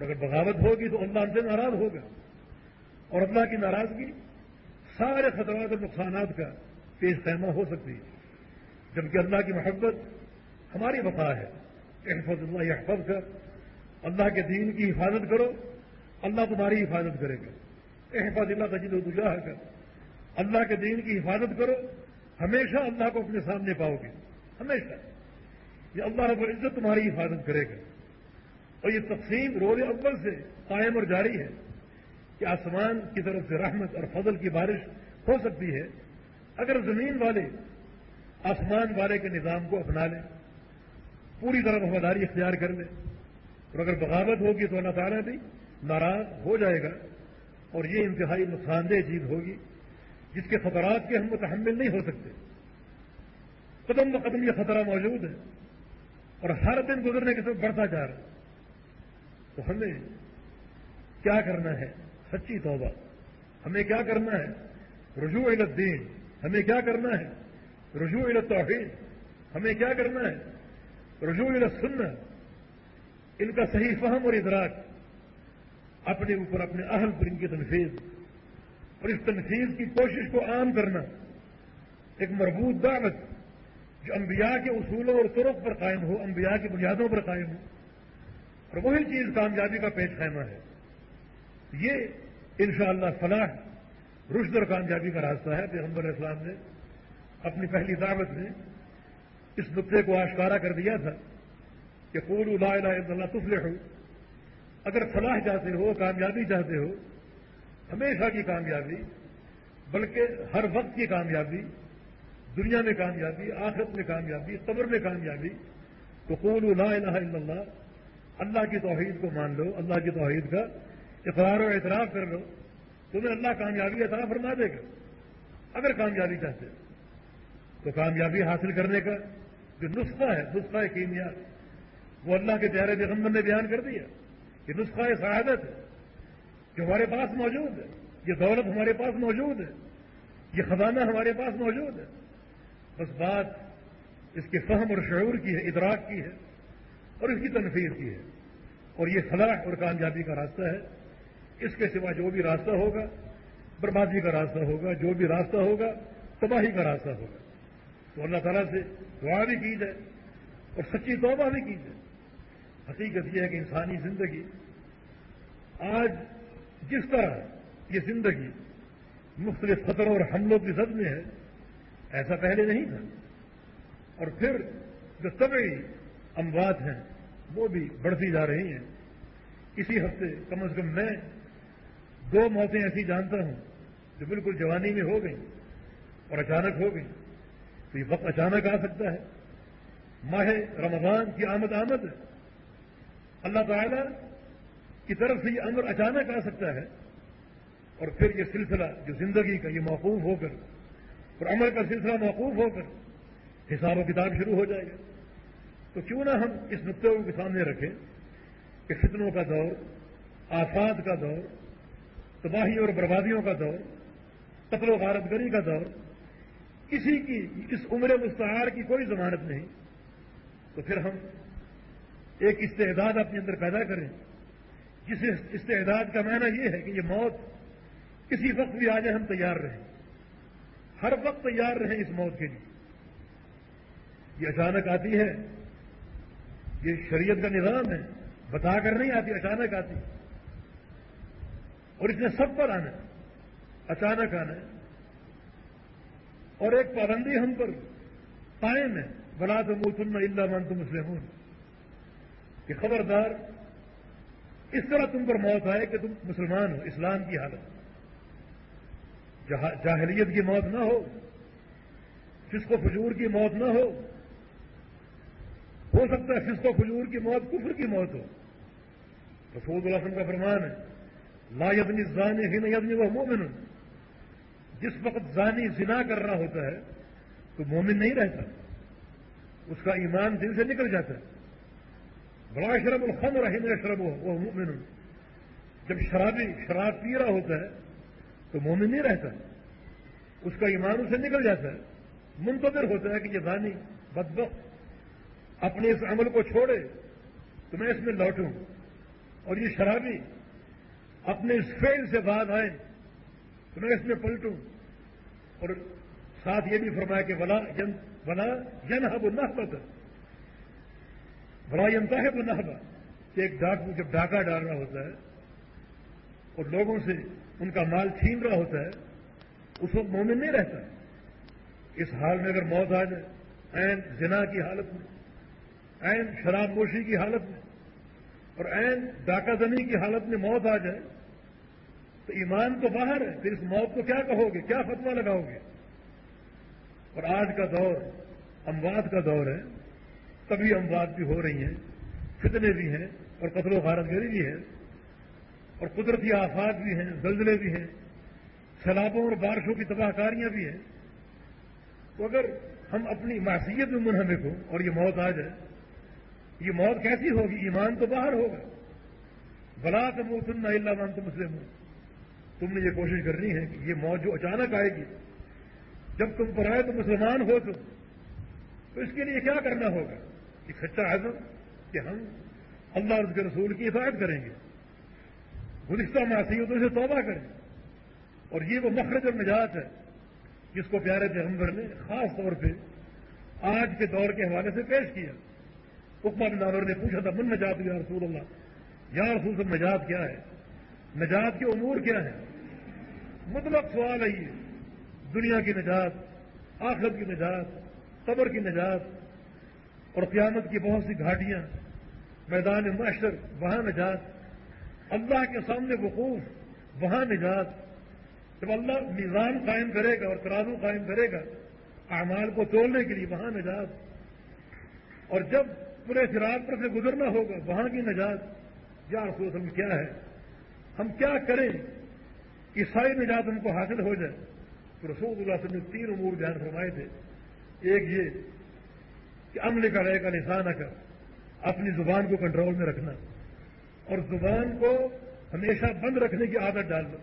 اگر بغاوت ہوگی تو اللہ سے ناراض ہوگا اور اللہ کی ناراضگی سارے خطرات اور نقصانات کا پیش خیمہ ہو سکتی ہے۔ جبکہ اللہ کی محبت ہماری وفا ہے۔ احفظ اللہ احفظ کر اللہ کے دین کی حفاظت کرو۔ اللہ تمہاری حفاظت کرے گا۔ احفظ اللہ تجید الجاہ کر اللہ کے دین کی حفاظت کرو۔ ہمیشہ اللہ کو اپنے سامنے پاؤ گے۔ ہمیشہ۔ یہ اللہ رب العزت تمہاری حفاظت کرے گا۔ اور یہ تقسیم روز اول سے قائم اور جاری ہے کہ آسمان کی طرف سے رحمت اور فضل کی بارش ہو سکتی ہے۔ اگر زمین والے آسمان والے کے نظام کو اپنا لیں، پوری طرح وفاداری اختیار کر لیں، اور اگر بغاوت ہوگی تو اللہ تعالیٰ بھی ناراض ہو جائے گا اور یہ انتہائی نقصان دہ چیز ہوگی، جس کے خطرات کے ہم متحمل نہیں ہو سکتے۔ قدم قدم یہ خطرہ موجود ہے اور ہر دن گزرنے کے ساتھ بڑھتا جا رہا ہے۔ تو ہمیں کیا کرنا ہے؟ سچی توبہ۔ ہمیں کیا کرنا ہے؟ رجوع الدین۔ ہمیں کیا کرنا ہے؟ رجوع توحید ہمیں کیا کرنا ہے؟ رجوع سننا ان کا صحیح فہم اور ادراک۔ اپنے اوپر اپنے اہل پر ان کی تنفیذ۔ اور اس تنفیذ کی کوشش کو عام کرنا۔ ایک مربوط دعوت جو انبیاء کے اصولوں اور طرق پر قائم ہو، انبیاء کی بنیادوں پر قائم ہو۔ اور وہی چیز کامیابی کا پیش خیمہ ہے۔ یہ انشاءاللہ اللہ فلاح، رشد اور کامیابی کا راستہ ہے۔ پیغمبر اسلام نے اپنی پہلی دعوت میں اس نقطے کو آشکارا کر دیا تھا کہ قول لا الہ الا اللہ تفلح ہو اگر فلاح چاہتے ہو، کامیابی چاہتے ہو، ہمیشہ کی کامیابی، بلکہ ہر وقت کی کامیابی، دنیا میں کامیابی، آخرت میں کامیابی، قبر میں کامیابی، تو قول لا الہ الا اللہ اللہ کی توحید کو مان لو، اللہ کی توحید کا اقرار و اعتراف کر لو، تمہیں اللہ کامیابی عطا فرما دے گا، اگر کامیابی چاہتے تو کامیابی حاصل کرنے کا جو نسخہ ہے، نسخہ کیمیا، وہ اللہ کے پیارے پیغمبر نے بیان کر دیا کہ نسخہ شہادت ہے، جو ہمارے پاس موجود ہے، یہ دولت ہمارے پاس موجود ہے، یہ خزانہ ہمارے پاس موجود ہے۔ بس بات اس کے فہم اور شعور کی ہے، ادراک کی ہے۔ اور اس کی تنفیذ کی ہے۔ اور یہ فلاح اور کامیابی کا راستہ ہے۔ اس کے سوا جو بھی راستہ ہوگا، بربادی کا راستہ ہوگا، جو بھی راستہ ہوگا، تباہی کا راستہ ہوگا۔ تو اللہ تعالیٰ سے دعا بھی کی جائے اور سچی توبہ بھی کی جائے۔ حقیقت یہ ہے کہ انسانی زندگی آج جس طرح یہ زندگی مختلف خطروں اور حملوں کی زد میں ہے، ایسا پہلے نہیں تھا۔ اور پھر جو طبعی اموات ہیں، وہ بھی بڑھتی جا رہی ہیں۔ اسی ہفتے کم از کم میں دو موتیں ایسی جانتا ہوں جو بالکل جوانی میں ہو گئی اور اچانک ہو گئی تو یہ وقت اچانک آ سکتا ہے۔ ماہ رمضان کی آمد آمد۔ ہے اللہ تعالی کی طرف سے یہ امر اچانک آ سکتا ہے اور پھر یہ سلسلہ جو زندگی کا یہ موقوف ہو کر اور عمل کا سلسلہ موقوف ہو کر حساب و کتاب شروع ہو جائے گا۔ تو کیوں نہ ہم اس نقطے کو سامنے رکھیں کہ فتنوں کا دور، آفات کا دور تباہی اور بربادیوں کا دور، قتل و غارت گری کا دور، کسی کی، اس عمر مستعار کی کوئی ضمانت نہیں، تو پھر ہم ایک استعداد اپنے اندر پیدا کریں۔ جس استعداد کا معنی یہ ہے کہ یہ موت، کسی وقت بھی آ جائے ہم تیار رہیں۔ ہر وقت تیار رہیں اس موت کے لیے۔ یہ اچانک آتی ہے یہ شریعت کا نظام ہے۔ بتا کر نہیں آتی، اچانک آتی۔ اور اس نے سب پر آنا۔ اچانک آنا۔ ہے اور ایک پابندی ہم پر قائم ہے۔ بلا تو موتن اللہ من تم مسلم کہ خبردار، اس طرح تم پر موت آئے کہ تم مسلمان ہو، اسلام کی حالت۔ جاہلیت کی موت نہ ہو، فسق و فجور کی موت نہ ہو ہو سکتا ہے فسق و فجور کی موت، کفر کی موت ہو۔ رسول اللہ وسلم کا فرمان ہے، لا یدنی زانی ہی نہیں یدنی وہ مومن جس وقت زانی زنا کر رہا ہوتا ہے، تو مومن نہیں رہتا۔ اس کا ایمان دل سے نکل جاتا ہے۔ بڑا شرب الخم رہے میرا شرب وہ مومن جب شرابی، شراب پی رہا ہوتا ہے، تو مومن نہیں رہتا۔ اس کا ایمان اسے نکل جاتا ہے۔ منتظر ہوتا ہے کہ یہ زانی بدبخت اپنے اس عمل کو چھوڑے تو میں اس میں لوٹوں اور یہ شرابی اپنے اس فیل سے بعد آئے تو میں اس میں پلٹوں اور ساتھ یہ بھی فرمایا کہ بلا جن بلا جن ہب نہ بڑا جنتا ہے وہ نہ کہ ایک ڈاکو جب ڈاکہ ڈال رہا ہوتا ہے اور لوگوں سے ان کا مال چھین رہا ہوتا ہے، اس وقت مومن نہیں رہتا۔ اس حال میں اگر موت آ جائے این زنا کی حالت میں این شراب نوشی کی حالت میں اور این ڈاکہ زنی کی حالت میں موت آ جائے تو ایمان تو باہر ہے، پھر اس موت کو کیا کہو گے؟ کیا فتوا لگاؤ گے؟ اور آج کا دور اموات کا دور ہے کبھی اموات بھی ہو رہی ہیں، فتنے بھی ہیں اور قتل و غارت گری بھی ہے اور قدرتی آفات بھی ہیں، زلزلے بھی ہیں، سیلابوں اور بارشوں کی تباہ کاریاں بھی ہیں۔ تو اگر ہم اپنی معصیت میں منہمک ہوں اور یہ موت آ جائے یہ موت کیسی ہوگی؟ ایمان تو باہر ہوگا۔ بلا تو منہ سننا اللہ مان تو مسلم ہو تم نے یہ کوشش کرنی ہے کہ یہ موت جو اچانک آئے گی، جب تم پر آئے تو مسلمان ہو تم، تو اس کے لیے کیا کرنا ہوگا؟ ایک سچا عزم کہ ہم اللہ اس کے رسول کی حفاظت کریں گے۔ گزشتہ معصیتوں سے توبہ کریں۔ اور یہ وہ مخرج اور نجات ہے جس کو پیارے پیغمبر نے خاص طور پہ آج کے دور کے حوالے سے پیش کیا۔ حکمہ بن نانور نے پوچھا تھا، من نجات یا رسول اللہ؟ یا رسول سب نجات کیا ہے؟ نجات کے امور کیا ہے مطلب سوال ہے یہ، دنیا کی نجات، آخرت کی نجات، قبر کی نجات اور قیامت کی بہت سی گھاٹیاں، میدان معاشر، وہاں نجات، اللہ کے سامنے وقوف، وہاں نجات۔ جب اللہ نظام قائم کرے گا اور ترازو قائم کرے گا، اعمال کو توڑنے کے لیے وہاں نجات۔ اور جب پورے فراق پر سے گزرنا ہوگا، وہاں کی نجات۔ یا رسول وسلم کیا ہے ہم کیا کریں کہ ساری نجات ہم کو حاصل ہو جائے؟ تو رسول اللہ وسلم نے تین امور بیان فرمائے تھے۔ ایک یہ کہ عمل کا رہے کا نشانہ کر اپنی زبان کو کنٹرول میں رکھنا۔ اور زبان کو ہمیشہ بند رکھنے کی عادت ڈال دو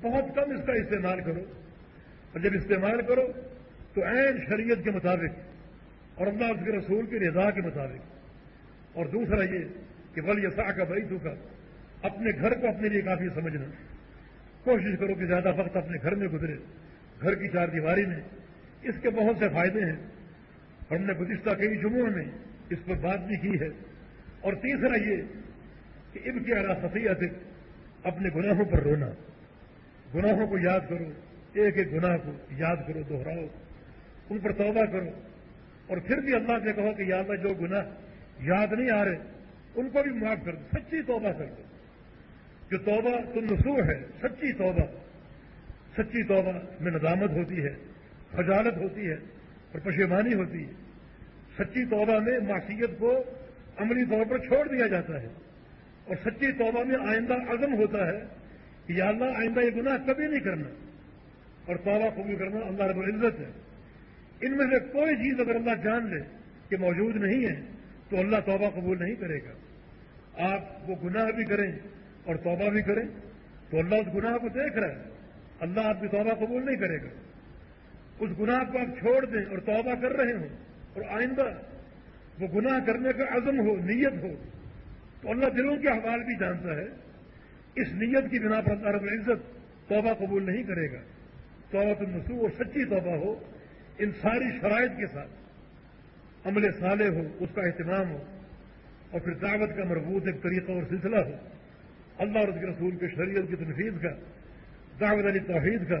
بہت کم اس کا استعمال کرو۔ اور جب استعمال کرو تو عین شریعت کے مطابق اور اللہ اس کے رسول کی رضا کے مطابق۔ اور دوسرا یہ کہ بل یہ سا کا بھائی کا اپنے گھر کو اپنے لیے کافی سمجھنا۔ کوشش کرو کہ زیادہ وقت اپنے گھر میں گزرے۔ گھر کی چار دیواری میں۔ اس کے بہت سے فائدے ہیں۔ اور ہم نے گزشتہ کئی جمعوں میں اس پر بات بھی کی ہے۔ اور تیسرا یہ کہ اب کی اعلیٰ اپنے گناہوں پر رونا۔ گناہوں کو یاد کرو، ایک ایک گناہ کو یاد کرو دوہراؤ ان پر توبہ کرو۔ اور پھر بھی اللہ سے کہو کہ یاد جو گناہ یاد نہیں آ رہے، ان کو بھی معاف کر دو، سچی توبہ کر دو۔ جو توبہ تو نسو ہے، سچی توبہ۔ سچی توبہ میں ندامت ہوتی ہے، خجالت ہوتی ہے اور پشیمانی ہوتی ہے۔ سچی توبہ میں معصیت کو عملی طور پر چھوڑ دیا جاتا ہے۔ اور سچی توبہ میں آئندہ عزم ہوتا ہے کہ یا اللہ آئندہ یہ گناہ کبھی نہیں کرنا۔ اور توبہ قبول کرنا اللہ رب العزت ہے۔ ان میں سے کوئی چیز اگر اللہ جان لے کہ موجود نہیں ہے، تو اللہ توبہ قبول نہیں کرے گا۔ آپ وہ گناہ بھی کریں اور توبہ بھی کریں، تو اللہ اس گناہ کو دیکھ رہا ہے۔ اللہ آپ کی توبہ قبول نہیں کرے گا۔ اس گناہ کو آپ چھوڑ دیں اور توبہ کر رہے ہوں۔ اور آئندہ وہ گناہ کرنے کا عزم ہو، نیت ہو، تو اللہ دلوں کے حوال بھی جانتا ہے۔ اس نیت کی بنا پر اللہ رب العزت توبہ قبول نہیں کرے گا۔ توبہ تو نسو اور سچی توبہ ہو۔ ان ساری شرائط کے ساتھ عمل صالح ہو، اس کا اہتمام ہو اور پھر دعوت کا مربوط ایک طریقہ اور سلسلہ ہو۔ اللہ اور اس کے رسول کے شریعت کی تنفیذ کا، دعوت علی توحید کا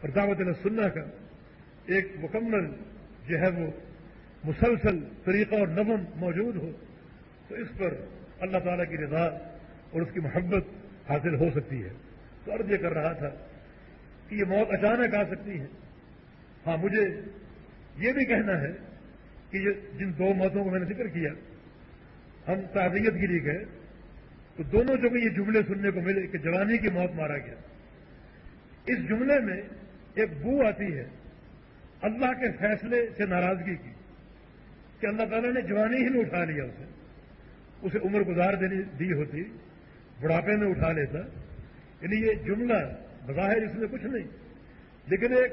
اور دعوت علی سننا کا ایک مکمل جو ہے وہ مسلسل طریقہ اور نظم موجود ہو، تو اس پر اللہ تعالیٰ کی رضا اور اس کی محبت حاصل ہو سکتی ہے۔ تو عرض یہ کر رہا تھا کہ یہ موت اچانک آ سکتی ہے۔ ہاں مجھے یہ بھی کہنا ہے کہ جن دو موتوں کو میں نے ذکر کیا، ہم تعزیت گری گئے، تو دونوں جگہ یہ جملے سننے کو ملے کہ جوانی کی موت مارا گیا۔ اس جملے میں ایک بو آتی ہے، اللہ کے فیصلے سے ناراضگی کی، کہ اللہ تعالیٰ نے جوانی ہی میں اٹھا لیا اسے۔ اسے عمر گزار دینی دی ہوتی، بڑھاپے میں اٹھا لیتا۔ یعنی یہ جملہ بظاہر اس میں کچھ نہیں، لیکن ایک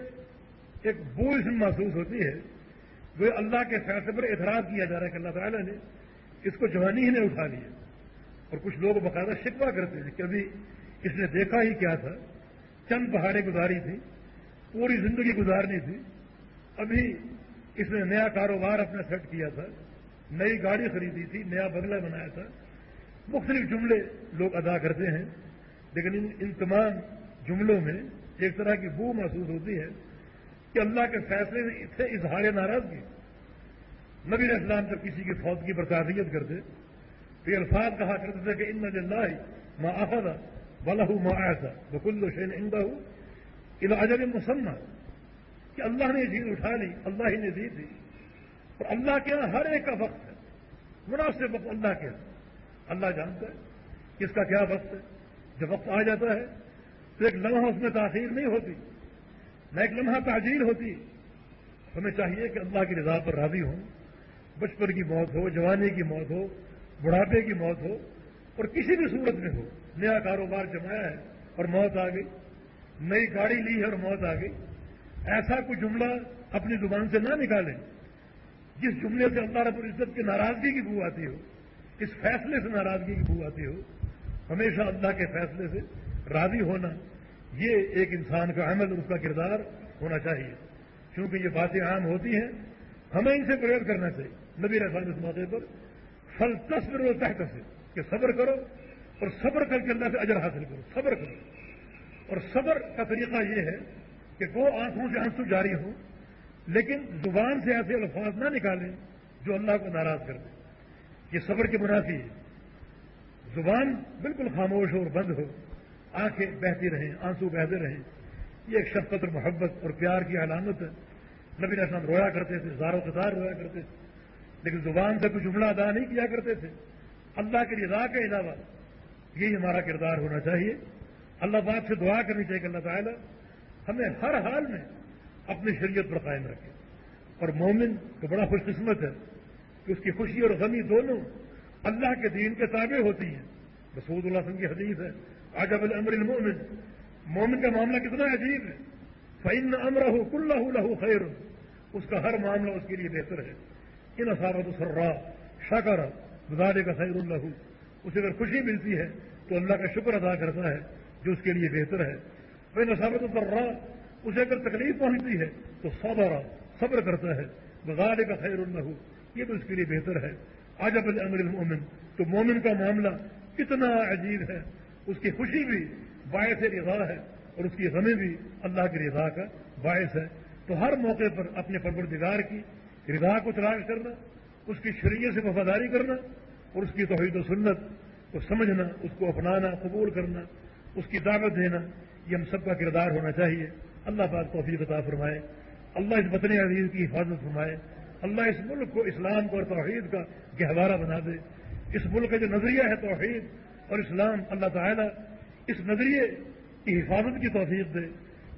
ایک بو اس میں محسوس ہوتی ہے وہ اللہ کے فیصلے پر اعتراض کیا جا رہا ہے کہ اللہ تعالیٰ نے اس کو جوانی ہی نے اٹھا لیا اور کچھ لوگ باقاعدہ شکوا کرتے تھے کہ ابھی اس نے دیکھا ہی کیا تھا۔ چند پہاڑیں گزاری تھی پوری زندگی گزارنی تھی۔ ابھی اس نے نیا کاروبار اپنا سیٹ کیا تھا، نئی گاڑی خریدی تھی، نیا بگلا بنایا تھا۔ مختلف جملے لوگ ادا کرتے ہیں، لیکن ان تمام جملوں میں ایک طرح کی بو محسوس ہوتی ہے کہ اللہ کے فیصلے سے اظہار ناراضگی نبی اسلام جب کسی کی فوج کی برطانیت کرتے، تو یہ الفاظ کہا کرتے تھے کہ ان اللہ ماں آفا بلا ہوں ماں ایسا بکل شین اندا ہوں اجب مسمہ کہ اللہ نے یہ چیز اٹھا لی، اللہ ہی نے دی تھی۔ اور اللہ کے یہاں ہر ایک کا وقت ہے۔ مناسب وقت اللہ کے اللہ جانتا ہے کہ اس کا کیا وقت ہے۔ جب وقت آ جاتا ہے تو ایک لمحہ اس میں تاخیر نہیں ہوتی۔ نہ ایک لمحہ تعجیل ہوتی۔ ہمیں چاہیے کہ اللہ کی رضا پر راضی ہوں۔ بچپن کی موت ہو، جوانی کی موت ہو، بڑھاپے کی موت ہو، اور کسی بھی صورت میں ہو۔ نیا کاروبار جمایا ہے اور موت آ گئی۔ نئی گاڑی لی ہے اور موت آ گئی۔ ایسا کوئی جملہ اپنی زبان سے نہ نکالیں۔ جس جملے سے اللہ رب العزت کی ناراضگی کی بو آتی ہو، اس فیصلے سے ناراضگی کی بو آتی ہو، ہمیشہ اللہ کے فیصلے سے راضی ہونا یہ ایک انسان کا عمل اور اس کا کردار ہونا چاہیے۔ کیونکہ یہ باتیں عام ہوتی ہیں، ہمیں ان سے پریئر کرنا چاہیے۔ نبی رحمان اس موقع پر فل تصور و تحت سے کہ صبر کرو اور صبر کر کے اللہ سے اجر حاصل کرو۔ صبر کرو۔ اور صبر کا طریقہ یہ ہے کہ وہ آنکھوں سے آنسو جاری ہوں، لیکن زبان سے ایسے الفاظ نہ نکالیں جو اللہ کو ناراض کر دیں۔ یہ صبر کی منافی ہے۔ زبان بالکل خاموش ہو اور بند ہو۔ آنکھیں بہتی رہیں، آنسو بہتے رہیں۔ یہ ایک شفقت اور محبت اور پیار کی علامت ہے۔ نبی اسلام رویا کرتے تھے زارو قطار رویا کرتے تھے۔ لیکن زبان سے کوئی جملہ ادا نہیں کیا کرتے تھے۔ اللہ کے رضا کے علاوہ یہی ہمارا کردار ہونا چاہیے۔ اللہ پاک سے دعا کرنی چاہیے کہ اللہ تعالیٰ ہمیں ہر حال میں اپنی شریعت پر قائم رکھے۔ اور مومن تو بڑا خوش قسمت ہے کہ اس کی خوشی اور غمی دونوں اللہ کے دین کے تابع ہوتی ہیں۔ رسول اللہ وسلم کی حدیث ہے عجب الامر المؤمن. مومن کا معاملہ کتنا عجیب ہے. فعن امر ہو کل لہو خیر اس کا ہر معاملہ اس کے لیے بہتر ہے. ان اصابت سرا شکر گزارے کا خیر اللہ اسے اگر خوشی ملتی ہے تو اللہ کا شکر ادا کرتا ہے جو اس کے لیے بہتر ہے. وہ نصابت الرا اسے اگر تکلیف پہنچتی ہے تو صبر صبر کرتا ہے. گزارے کا خیر اللہ یہ بھی اس کے لیے بہتر ہے. آج اب امر المومن تو مومن کا معاملہ کتنا عجیب ہے. اس کی خوشی بھی باعث رضا ہے اور اس کی غمی بھی اللہ کی رضا کا باعث ہے تو ہر موقع پر اپنے پروردگار کی رضا کو تلاش کرنا، اس کی شریعت سے وفاداری کرنا اور اس کی توحید و سنت کو سمجھنا، اس کو اپنانا، قبول کرنا، اس کی دعوت دینا، یہ ہم سب کا کردار ہونا چاہیے۔ اللہ پاک توفیق عطا فرمائے۔ اللہ اس وطن عزیز کی حفاظت فرمائے۔ اللہ اس ملک کو اسلام کو اور توحید کا گہوارہ بنا دے۔ اس ملک کا جو نظریہ ہے توحید اور اسلام اللہ تعالیٰ اس نظریے کی حفاظت کی توفیق دے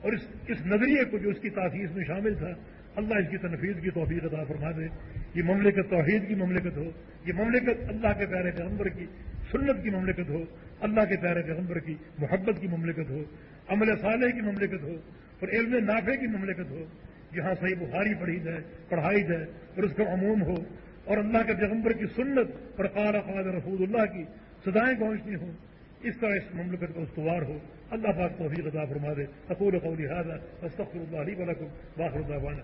اور اس اس نظریے کو جو اس کی تاخیر میں شامل تھا، اللہ اس کی تنفیذ کی توفیق عطا فرما دے۔ یہ مملکت توحید کی مملکت ہو، یہ مملکت اللہ کے پیارے پیغمبر کی سنت کی مملکت ہو، اللہ کے پیارے پیغمبر کی محبت کی مملکت ہو، عمل صالح کی مملکت ہو اور علم نافع کی مملکت ہو۔ جہاں صحیح بخاری پڑھی جائے، پڑھائی جائے اور اس کا عموم ہو۔ اور اللہ کے پیغمبر کی سنت اور قال قاد رفود اللہ کی سدائیں پہنچتی ہوں، اس طرح اس مملکت کا استوار ہو۔ اللہ پاک توفیق عطا فرما دے۔ قولی هذا، استغفر الله لي ولكم واخر دعوانا